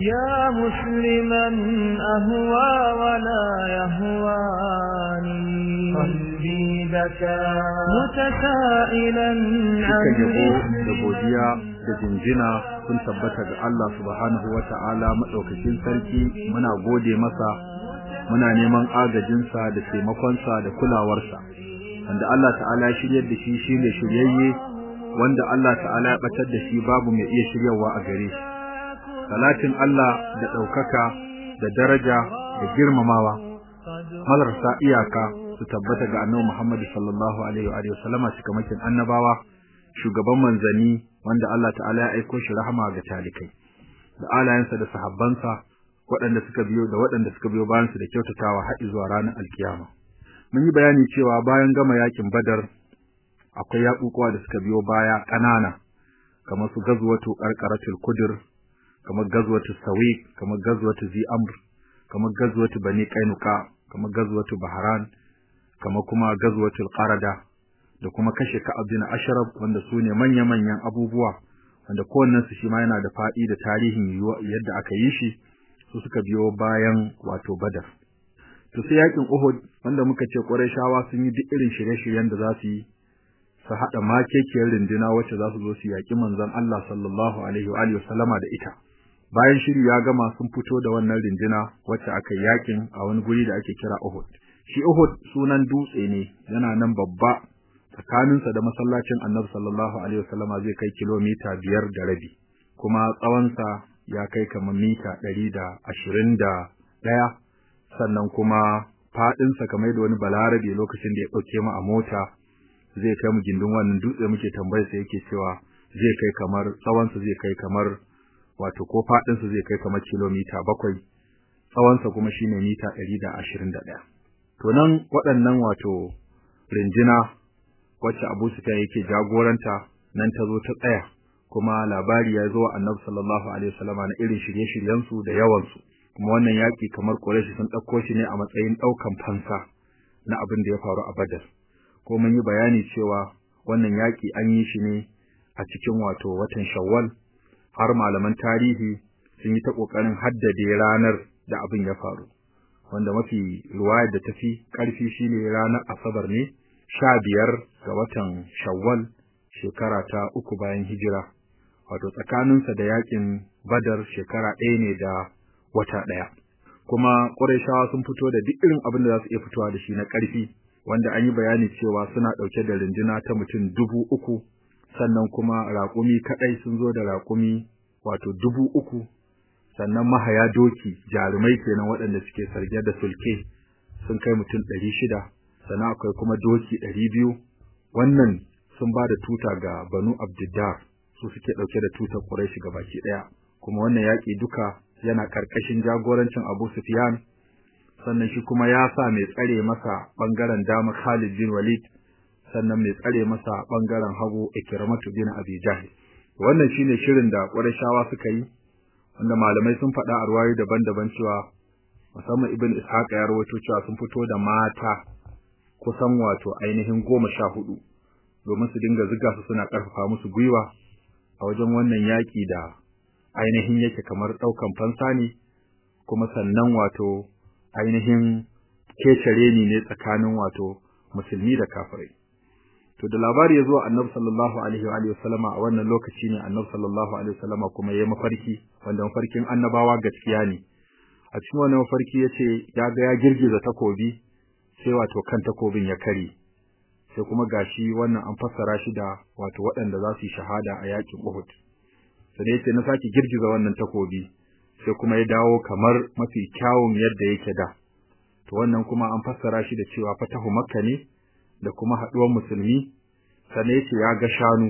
يا مسلما أهوى ولا يهواني قلبي بكى متسائلا عن godiya da jinjina sun tabbata ga Allah subhanahu wa ta'ala maɗaukakin sarki muna gode masa muna neman agajinsa da taimakonsa da kulawarsa wanda Allah ta'ala ya shiryar da shi shine shiryayye wanda Allah ta'ala ya batar da shi babu mai iya shiryawa a gare shi salatin Allah da ɗaukaka da daraja da girmamawa. Malarsa iyaka su tabbata ga annabi Muhammad sallallahu alaihi wa sallama cikamakin annabawa shugaban manzani wanda Allah ta'ala ya aiko shi rahama ga talikai da alayensa da sahabbansa waɗanda suka biyo da waɗanda suka biyo bayan su da kyautatawa har zuwa ranar alkiyama. Mun yi bayani cewa bayan gama yaƙin Badar akwai yaƙuƙuwa da suka biyo baya ƙanana kamar su gazwatu qarqaratul kudur kamar gazwatu sawiq kamar gazwatu zi amr kamar gazwatu bani qainuqa kamar gazwatu bahran kamar kuma gazwatul qarada da kuma kashe Ka'ab bin Ashraf wanda su ne manya-manyan abubuwa wanda kowannen su shi ma yana da faɗi da tarihin yadda aka yi shi su suka biyo bayan wato Badar. To sai yaƙin Uhud wanda muka ce Qurayshawa sun yi duk irin shirye-shiryen da za su yi su haɗa makekiyar rinduna wacce za su zo su yaƙi manzon Allah sallallahu alaihi wa alihi da ita. Bayan shiri ya gama sun fito da wannan rinduna wacce aka yaƙin a wani guri da ake kira Uhud. Shi Uhud sunan dutse ne yana nan babba. Tsakaninsa da masallacin Annabi sallallahu alaihi wasallama zai kai kilomita biyar da rabi kuma tsawonsa ya kai kamar mita ɗari da ashirin da ɗaya. Sannan kuma faɗinsa kamar da wani balarabe lokacin da ya ɗauke mu a mota zai kai mu gindin wannan dutse muke tambayar sa yake cewa zai kai kamar tsawonsa zai kai kamar wato ko faɗinsa zai kai kamar kilomita bakwai tsawonsa kuma shine mita ɗari da ashirin da ɗaya. To nan waɗannan wato rinjina wacce Abu Sufyan yake jagoranta nan ta zo ta tsaya kuma labari ya zo Annabi sallallahu alaihi wasallam na irin shirye-shiryen su da yawan su kuma wannan yaki kamar Quraysh sun ɗauko shi ne a matsayin ɗaukan fansa na abin da ya faru a Badar. Ko mun yi bayani cewa wannan yaki an yi shi ne a cikin wato watan Shawwal har malaman tarihi sun yi ta ƙoƙarin haddade ranar da abin ya faru wanda mafi ruwayar da tafi ƙarfi shine ranar Asabar ne sha biyar ga watan Shawwal shekara ta uku bayan hijira, wato tsakaninsa da yaƙin Badar shekara ɗaya ne da wata ɗaya. Kuma Qurayshawa sun fito da duk irin abin da za su iya fitowa da shi na ƙarfi, wanda an yi bayani cewa suna ɗauke da runduna ta mutum dubu uku, sannan kuma raƙumi kaɗai sun zo da raƙumi wato dubu uku, sannan mahaya doki jarumai kenan waɗanda suke sarge da sulke sun kai mutum ɗari shida. sannan akwai kuma doki ɗari biyu. Wannan sun ba da tuta ga banu abdiddar su suke ɗauke da tutar ƙuraishi ga baki ɗaya. Kuma wannan yaƙi duka yana ƙarƙashin jagorancin abu sufyan. Sannan shi kuma ya sa mai tsare masa ɓangaren dama khalid bin walid sannan mai tsare masa ɓangaren hagu ikramatu bin abi jahil wannan shine shirin da ƙurayshawa suka yi wanda malamai sun faɗa a ruwayoyi daban-daban cewa musamman ibn ishaq ya rawaito cewa sun fito da mata kusan wato ainihin goma sha huɗu domin su dinga ziga su suna ƙarfafa musu gwiwa a wajen wannan yaƙi da ainihin yake kamar ɗaukan fansa ne kuma sannan wato ainihin kecere ni ne tsakanin wato musulmi da kafirai. To da labari ya zo annabi sallallahu alaihi wa alihi wasallama a wannan lokaci ne annabi sallallahu alaihi wasallama kuma yayi mafarki wanda mafarkin annabawa gaskiya ne. A cikin wannan mafarki ya ce ya ga ya girgiza takobi sai wato kan takobin ya kare sai kuma gashi wannan an fassara shi da wato waɗanda za su yi shahada a yaƙin Uhud. Sai ya ce na saki girgiza wannan takobi sai kuma ya dawo kamar mafi kyawun yadda yake da. To wannan kuma an fassara shi da cewa fatahu makka ne da kuma haɗuwar musulmi sannan ya ce ya ga shanu.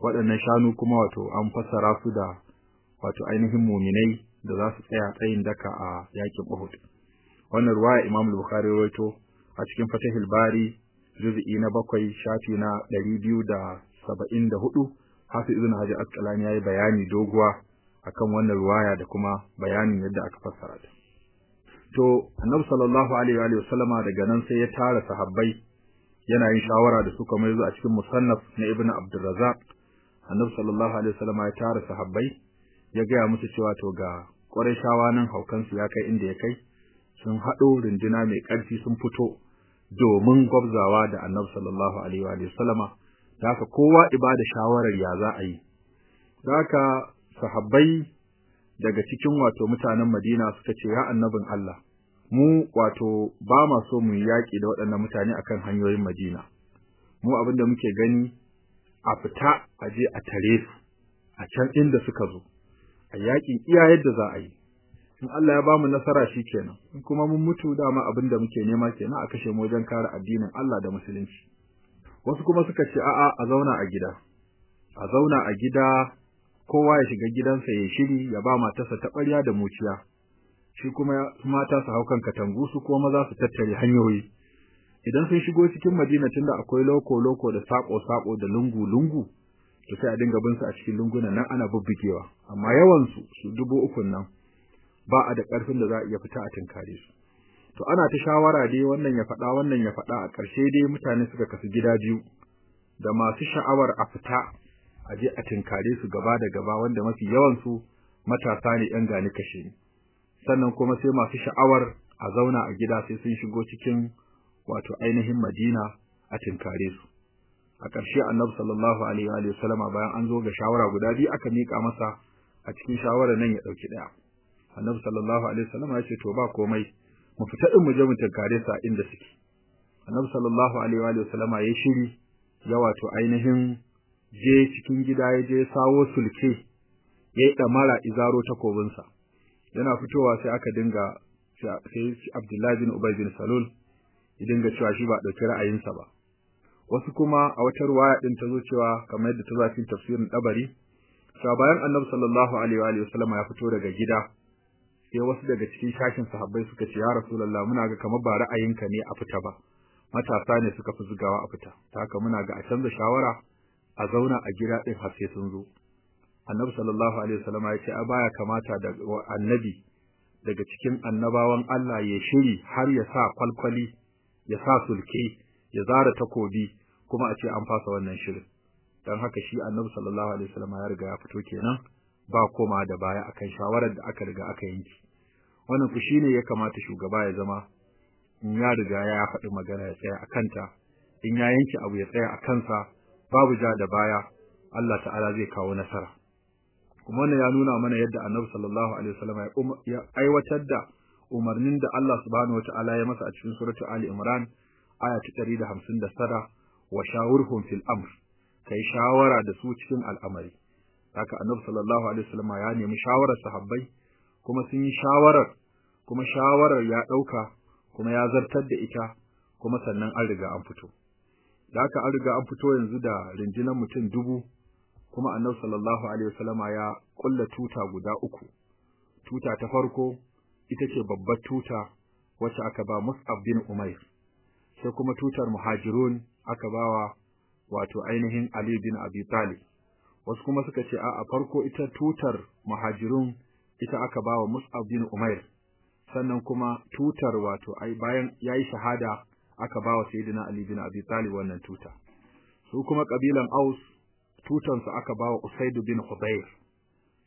Waɗannan shanu kuma wato an fassara su da wato ainihin muminai da za su tsaya tsayin daka a yaƙin Uhud. Wannan ruwaya Imam Bukhari rawaito a cikin Fatahil Bari juz'i na bakwai shafi na ɗari biyu da saba'in da huɗu. Hafiz Ibn Hajar Asqalani yayi bayani doguwa akan wannan ruwaya da kuma bayanin yadda aka fassara ta. To Annabi sallallahu alaihi wa sallama daga nan sai ya tara sahabbai yana yin shawara da su kamar yanzu a cikin musannaf na Ibn Abdurrazzaq. Annabi sallallahu alaihi wa sallama ya tara sahabbai ya gaya musu cewa to ga shawa nan haukansu ya kai inda ya kai sun haɗo runduna mai ƙarfi sun fito domin gwabzawa da annabi sallallahu alaihi wa sallama. Da haka kowa ibada shawarar ya za a yi. Da haka sahabbai daga cikin wato mutanen Madina suka ce ya annabin Allah mu wato ba ma so mu yaƙi da waɗannan mutane akan hanyoyin Madina. Mu abin da muke gani a fita a je a tare su a can inda suka zo a yaƙin iya yadda za a yi. In Allah ya ba mu nasara shi kenan. In kuma mun mutu dama abin da muke nema kenan a kashe mu wajen kare addinin Allah da musulunci. Wasu kuma suka ce a'a a zauna a gida. A zauna a gida kowa ya shiga gidansa ya shiri ya ba matarsa ta da muciya. Shi kuma mata su hau kan katangu su kuma maza su tattare hanyoyi. Idan sun shigo cikin Madina tunda akwai loko loko da sako sako da lungu lungu to sai a dinga bin su a cikin lungunan nan ana bubbugewa. Amma yawan su su dubu ukun nan ba a da ƙarfin da za a iya fita a tinkare su. To ana ta shawara dai wannan ya faɗa wannan ya faɗa. A ƙarshe dai mutane suka kasu gida biyu da masu sha'awar a fita a je a tinkare su gaba da gaba wanda mafi yawan su matasa ne ƴan gani kashe ni sannan kuma sai masu sha'awar a zauna a gida sai sun shigo cikin wato ainihin Madina a tinkare su. A ƙarshe Annabi sallallahu alaihi wa sallama bayan an zo ga shawara guda biyu aka mika masa a cikin shawarar nan ya ɗauki ɗaya. Annabi sallallahu alaihi wasallam ya ce to ba komai mu fita din mu je mu tinkare sa inda suke. Annabi sallallahu alaihi wa sallam ya shiri ya wato ainihin je cikin gida ya je sawo sulke yayi damara izaro takobinsa. Yana fitowa sai aka dinga sai Abdullahi bin Ubay bin Salul ya dinga cewa shi ba ɗauki ra'ayinsa ba. Wasu kuma a wata ruwaya din ta zo cewa kamar yadda ta zo cikin tafsirin Dabari cewa bayan Annabi sallallahu alaihi wa sallam ya fito daga gida sai wasu daga cikin shashin sahabbai suka ce ya rasulullah muna ga kamar ba ra'ayinka ne a fita ba. Matasa ne suka fi zugawa a fita. Ta haka muna ga a canza shawara a zauna a gida din har sai sun zo. Annabi sallallahu alaihi wasallam ya ce a baya kamata da annabi daga cikin annabawan Allah ya shiri har ya sa kwalkwali ya sa sulke ya zara takobi kuma a ce an fasa wannan shirin. Dan haka shi annabi sallallahu alaihi wasallam ya riga ya fito kenan ba koma da baya akan shawarar da aka riga aka yanki wannan ku shine ya kamata shugaba ya zama in ya riga ya faɗi magana ya tsaya a kanta in ya yanke abu ya tsaya a kansa babu ja da baya Allah ta'ala zai kawo nasara. Kuma wannan ya nuna mana yadda Annabi sallallahu alaihi wasallam ya aiwatar da umarnin da Allah subhanahu wataala ya masa a cikin suratu Ali Imran aya ta 159 wa shawurhum fil amr. Kai shawara da su cikin al'amari. Haka Annabi sallallahu alaihi wasallam ya nemi shawarar sahabbai kuma sun yi shawarar kuma shawarar ya ɗauka kuma ya zartar da ita kuma sannan an riga an fito. Da haka an riga an fito yanzu da rinjinan mutum dubu kuma annabi sallallahu alaihi wasallama ya kulla tuta guda uku. Tuta ta farko ita ce babbar tuta wacce aka ba Mus'ab bin Umair. Sai kuma tutar muhajirun aka bawa wato ainihin Ali bin Abi Talib. Wasu kuma suka ce a farko ita tutar muhajirun ita aka ba wa Mus'ab bin Umair. Sannan kuma tutar wato ai bayan yayi shahada aka ba wa Sayyidina Ali bin Abi Talib wannan tuta. Su kuma kabilan Aus tutan su aka ba wa Usaid bin Hudayr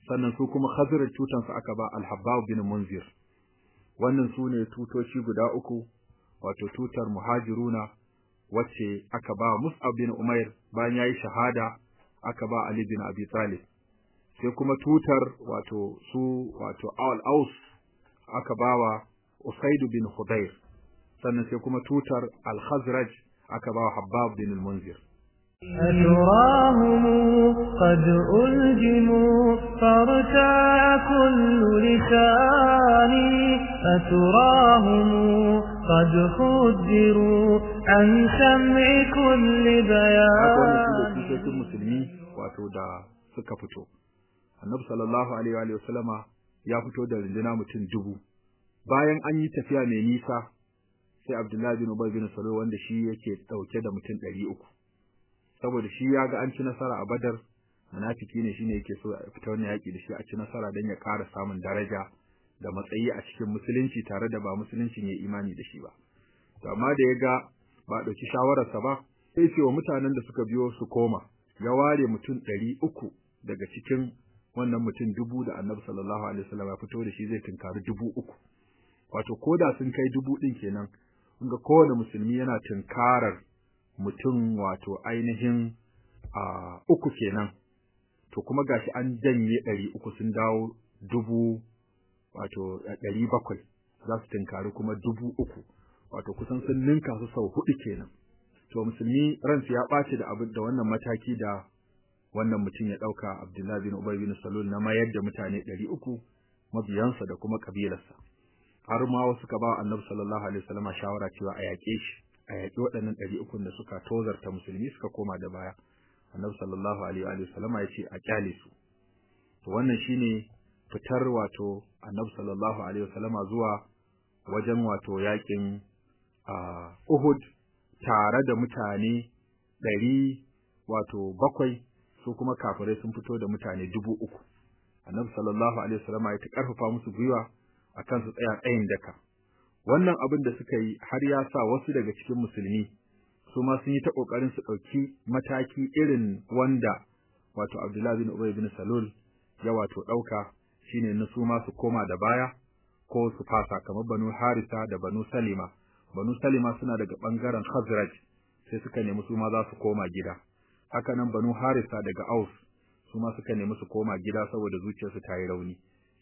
sannan su kuma Khazraj tutan su aka ba Al-Habbab bin Munzir. Wannan su ne tutoci guda uku wato tutar muhajiruna wacce aka ba Mus'ab bin Umair bayan yayi shahada aka ba Ali bin Abi Talib. Sai kuma tutar wato su wato al aus aka bawa Usaid bin Hudayr sannan sai kuma tutar al-Khazraj aka bawa Habbab bin al-Munzir أتراهم قد ألجموا فارتاع كل لساني أتراهم قد خدروا عن سمع كل بيان musulmi wato da suka fito annabi sallallahu alaihi wa sallama ya fito da runduna mutum dubu bayan an yi tafiya mai nisa sai Abdullahi bin Ubay bin Salul wanda shi yake dauke da mutum ɗari uku Saboda shi ya ga an ci nasara a Badar munafiki ne shine yake so a fita wannan yaki da shi a ci nasara don ya ƙara samun daraja da matsayi a cikin musulunci tare da ba musuluncin ya imani da shi ba. To amma da ya ga ba ɗauki shawararsa ba sai ce wa mutanen da suka biyo su koma ya ware mutum ɗari uku daga cikin wannan mutum dubu da annabi sallallahu alaihi wasallam ya fito da shi zai tunkari dubu uku. Wato koda sun kai dubu ɗin kenan ga kowane musulmi yana tunkarar mutum wato ainihin a uku kenan. To kuma gashi an janye ɗari uku sun dawo dubu wato ɗari bakwai. Za su tunkari kuma dubu uku. Wato kusan sun ninka su sau huɗu kenan. To musulmi ransu ya ɓaci da abin da wannan mataki da wannan mutum ya ɗauka Abdullahi bin Ubay bin Salul na mayar da mutane ɗari uku mabiyansa da kuma ƙabilarsa. Har ma wasu ka ba Annabi sallallahu alaihi wasallam shawara cewa a yaƙe shi. A yaƙi waɗannan ɗari ukun da suka tozarta musulmi suka koma da baya. Annabi sallallahu alaihi wasallam ya ce a ƙyale su. To wannan shine fitar wato Annabi sallallahu alaihi wasallam zuwa wajen wato yaƙin Uhud tare da mutane ɗari wato bakwai su kuma kafirai sun fito da mutane dubu uku. Annabi sallallahu alaihi wasallam ya ta ƙarfafa musu gwiwa akan su tsaya tsayin daka. Wannan abin da suka yi har ya sa wasu daga cikin musulmi su ma sun yi ta ƙoƙarin su ɗauki mataki irin wanda wato Abdullah bin Ubay bin Salul ya wato ɗauka shine na su ma su koma da baya ko su fasa kamar Banu Harisa da Banu Salima Banu Salima suna daga ɓangaren Khazraj sai suka nemi su ma za su koma gida. Haka nan Banu Harisa daga Aus su ma suka nemi su koma gida saboda zuciyarsu ta yi rauni.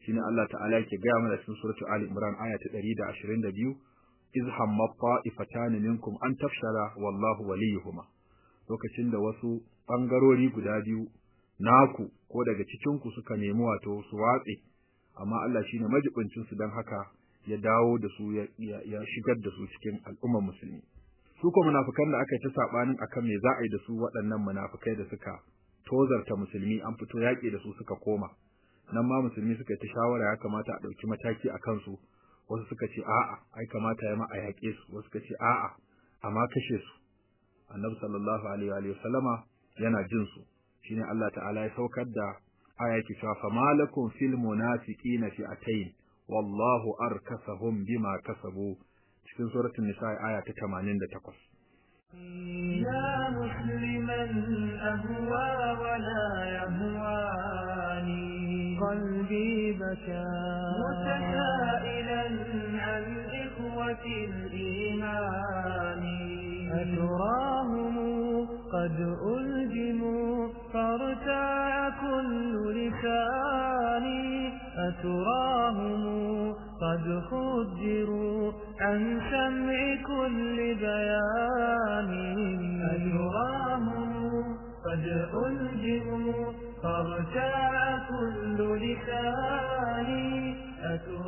Shine Allah ta'ala yake gaya mana cikin suratu Ali Imran aya ta 122 iz hamma ta'ifatan minkum an tafshara wallahu waliyuhuma. Lokacin da wasu ɓangarori guda biyu naku ko daga cikinku suka nemi wato su watse amma Allah shine majibincin su dan haka ya dawo da su ya shigar da su cikin al'ummar musulmi su ko munafikan da aka yi ta sabanin akan me za a yi da su waɗannan munafikai da suka tozarta musulmi an fito yaƙi da su suka koma nan ma musulmi suka yi ta shawara ya kamata a ɗauki mataki a kansu wasu suka ce a'a ai kamata ya ma a yaƙe su wasu suka ce a'a amma kashe su annabi sallallahu alaihi wa sallama yana jin su shine Allah ta'ala ya saukar da aya ki cewa fa malakum fil munafiqina fi'atayn wallahu arkasahum bima kasabu cikin suratul nisa aya ta 88 يا مسلما أهوى ولا يهواني قلبي بكى متسائلا عن إخوة الإيمان. أتراهم قد ألجموا فارتاع كل لساني أتراهم قد خدروا عن سمع كل بيان. أتراهم قد ألجموا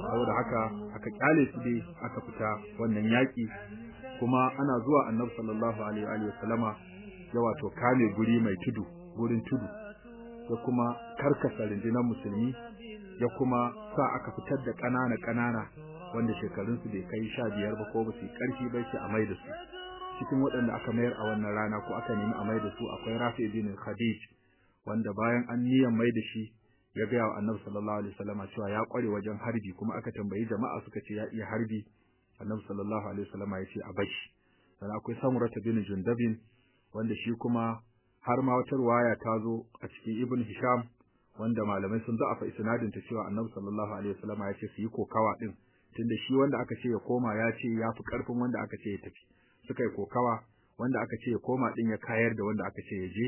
saboda haka aka ƙyale su dai aka fita wannan yaki kuma ana zuwa annabi sallallahu alaihi wa sallama ya wato kame guri mai tudu gurin tudu. Ya kuma karkasa rundunar musulmi ya kuma sa aka fitar da ƙanana ƙanana wanda shekarunsu bai kai sha biyar ba ko ba su yi ƙarfi ba shi a mai da su. Cikin waɗanda aka mayar a wannan rana ko aka nemi a mai da su akwai rafi bin khadij. Wanda bayan an niyan mai da shi ya gaya wa annabi sallallahu alaihi wasallam cewa ya ƙware wajen harbi kuma aka tambayi jama'a suka ce ya iya harbi. Annabi sallallahu alaihi wasallam ya ce a bashi sannan akwai samurata bin jundabin wanda shi kuma har ma wata ruwaya ta zo a cikin ibn hisham wanda malamai sun da'afa isnadin ta cewa annabi sallallahu alaihi wasallam ya ce su yi kokawa din. Tunda shi wanda aka ce ya koma ya ce ya fi ƙarfin wanda aka ce ya tafi. Suka yi kokawa wanda aka ce ya koma din ya kayar da wanda aka ce ya je.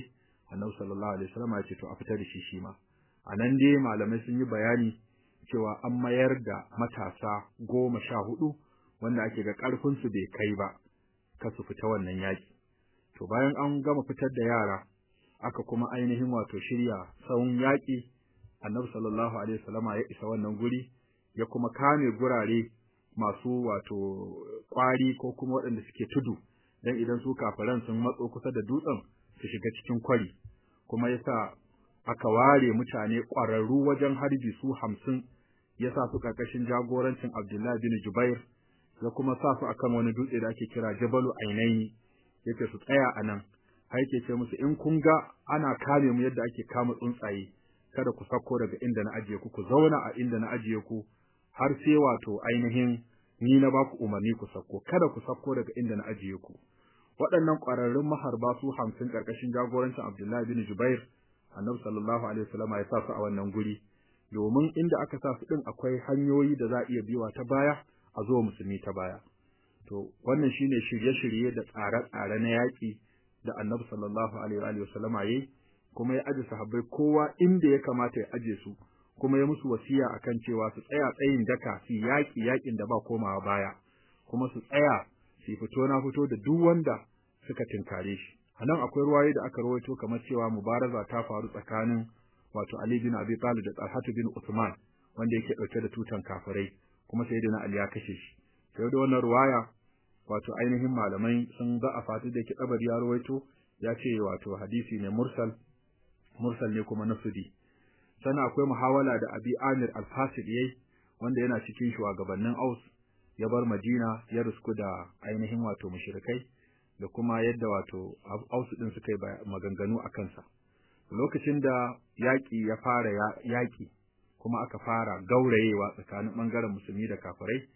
Annabi sallallahu alaihi wasallam ya ce to a fita da shi shi ma. A nan dai malamai sun yi bayani cewa an mayar da matasa goma sha huɗu wanda ake ga ƙarfinsu bai kai ba ka su fita wannan yaƙi. To bayan an gama fitar da yara aka kuma ainihin wato shirya tsawon yaƙi annabi sallallahu alaihi wasallama ya isa wannan guri ya kuma kame gurare masu wato ƙwari ko kuma waɗanda suke tudu dan idan su kafiran sun matso kusa da dutsen su shiga cikin kwari. Kuma yasa aka ware mutane ƙwararru wajen harbi su hamsin ya sa su ƙarƙashin jagorancin Abdullahi bin Jubair ya kuma sa su akan wani dutse da ake kira Jabalu Ainaini yake su tsaya a nan. Har yake ce musu in kun ga ana kame mu yadda ake kama tsuntsaye kada ku sako daga inda na ajiye ku ku zauna a inda na ajiye ku har sai wato ainihin ni na baku umarni ku sako kada ku sako daga inda na ajiye ku. Waɗannan ƙwararrun maharba su hamsin ƙarƙashin jagorancin Abdullahi bin Jubair annabi sallallahu alaihi wasallam ya sa su a wannan guri. Domin inda aka sa su din akwai hanyoyi da za a iya biwa ta baya a zo musulmi ta baya. To wannan shine shirye-shirye da tsare-tsare na yaƙi da annabi sallallahu alaihi wasallama yayi kuma ya aje sahabbai kowa inda ya kamata ya aje su kuma ya musu wasiya akan cewa su tsaya tsayin daka su yaƙi yaƙin da ba komawa baya kuma su tsaya su fito na fito da duk wanda suka tinkare shi. A nan akwai ruwaye da aka rawaito kamar cewa mubaraza ta faru tsakanin wato Ali bin Abi Talib da Talhat bin Usman wanda yake ɗauke da tutan kafirai kuma sayyidina Ali ya kashe shi. Sai da wannan ruwaya wato ainihin malamai sun ga a fati da yake kabari ya rawaito ya ce wato hadisi ne mursal mursal ne kuma nasudi. Sannan akwai muhawala da Abi Amir al-Fasid yayi wanda yana cikin shugabannin Aus ya bar Madina ya rusku da ainihin wato mushrikai. Da kuma yadda wato Aus din suka yi maganganu a kansa. Lokacin da yaƙi ya fara yaƙi kuma aka fara gaurayewa tsakanin ɓangaren musulmi da kafirai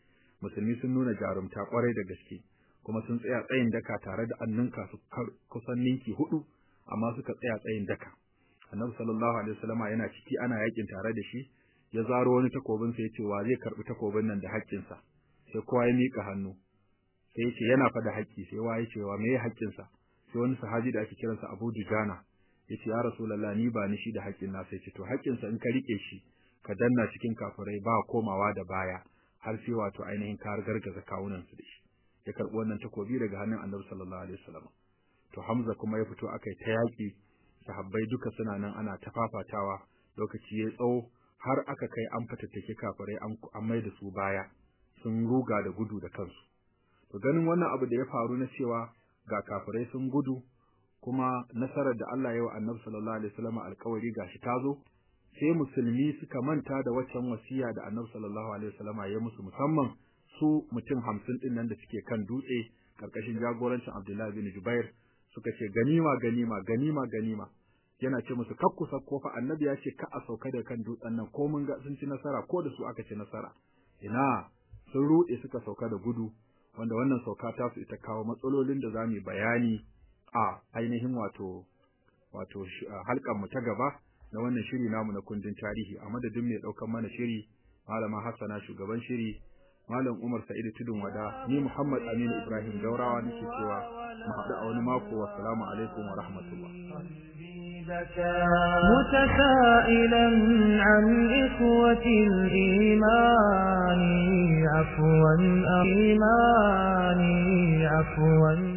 musulmi sun nuna jarumta ƙwarai da gaske kuma sun tsaya tsayin daka tare da annunka su kusan ninki huɗu amma suka tsaya tsayin daka. Annabi sallallahu alaihi wasallama yana ciki ana yaƙin tare da shi ya zaro wani takobin sa ya ce wa zai karɓi takobin nan da haƙƙinsa? Sai kowa ya mika hannu. Sai ya ce yana fa da haƙƙi sai wa ya ce wa me haƙƙinsa? Sai wani sahabi da ake kiransa Abu Dujana ya ce ya Rasulullah ni ba ni shi da haƙƙin na. Sai ce to haƙƙinsa in ka riƙe shi ka danna cikin kafirai ba komawa da baya har sai wato ainihin ka gargaza kawunan su da shi. Ya karɓi wannan takobi daga hannun Annabi sallallahu alaihi wasallam. To Hamza kuma ya fito akai ta yaƙi sahabbai duka suna nan ana ta fafatawa lokaci ya tsawo har aka kai an fatattake kafirai an mai da su baya sun ruga da gudu da kansu. To ganin wannan abu da ya faru na cewa ga kafirai sun gudu kuma nasarar da Allah ya wa Annabi sallallahu alaihi wasallam alƙawari gashi ta zo sai musulmi suka manta da waccan wasiya da Annabi sallallahu alaihi wasallam ya musu musamman su mutum hamsin ɗin nan da suke kan dutse ƙarƙashin jagorancin Abdullahi bin Jubair suka ce ganima ganima ganima ganima. Yana ce musu kakku sakko fa annabi ya ce ka a sauka da kan dutsen nan ko mun ga sun ci nasara ko da su aka ci nasara. Ina sun ruɗe suka sauka da gudu. Wanda wannan sauka ta su ita kawo matsalolin da za mu bayani a ainihin wato wato halkan mu ta gaba na wannan shiri namu na kundin tarihi. A madadin mai ɗaukan mana shiri malama Hassana shugaban shiri Malam Umar Sa'idu Tudun Wada ni Muhammad Aminu Ibrahim Gaurawa nake cewa mu haɗu a wani mako. Wassalamu alaikum wa rahmatullah. متسائلا عن إخوة الإيمان عفوا إيماني عفوا